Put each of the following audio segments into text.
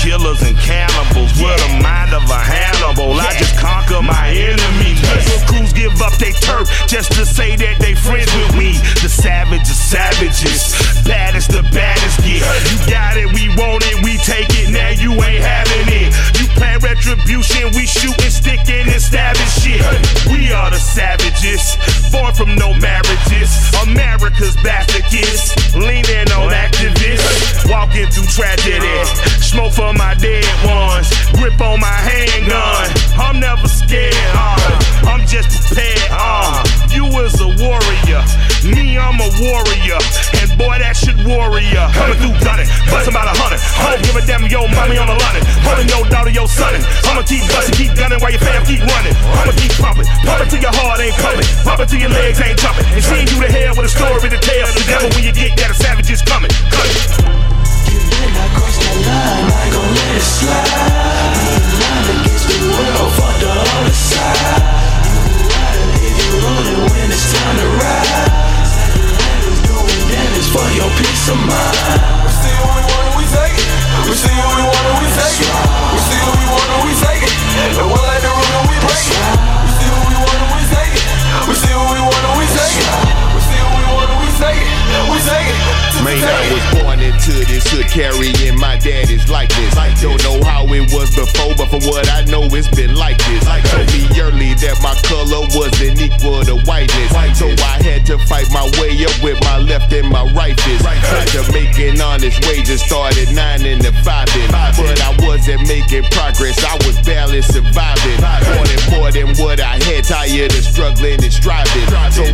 killers and cannibals with a mind of a Hannibal. I just conquer my enemies. Little crews give up their turf just to say that they friends with me. The savage of savages, baddest the baddest get. You got it, we want it, we take it. Now you ain't having it. You plan retribution, we shooting, sticking, and stabbing shit. We are the savages, born from no marriages. America's bastard kids, leaning on activists, walking through tragedy. Smoke for my dead ones, grip on my handgun. I'm never scared, uh, I'm just prepared. Uh, you is a warrior, me I'm a warrior, and boy that shit warrior. Coming through gunning, bust about a hundred. I don't give a damn, yo, mommy on the London, holding your daughter, your son. I'ma keep bustin', keep gunning while your fam keep running. I'ma keep pumping, pumping till your heart ain't pumping, pumping till your legs ain't jumping, and seeing you to hell with a story to tell. The devil when you get that, a savage is coming. Into this hood carrying my daddy's likeness. Don't know how it was before, but from what I know, it's been like this. Told me early that my color wasn't equal to whiteness. So I had to fight my way up with my left and my right fist. Tried to make an honest wage and started nine in the five in. But I wasn't making progress, I was barely surviving. Wanted more than what I had, tired of struggling and striving. So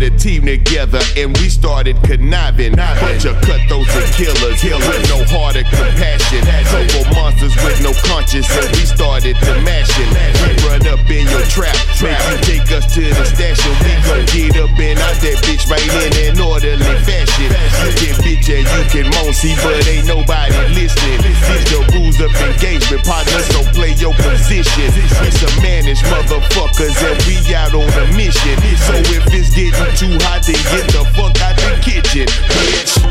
put a team together and we started conniving. Bunch of cutthroats and killers with no heart or compassion. Couple monsters with no conscience and we started to mash it. We run up in your trap, make you take us to the station. We gon' get up and out that bitch right in an orderly fashion. You can bitch and you can moan, see, but ain't nobody listening. Motherfuckers and we out on a mission. So if it's getting too hot, then get the fuck out the kitchen, bitch.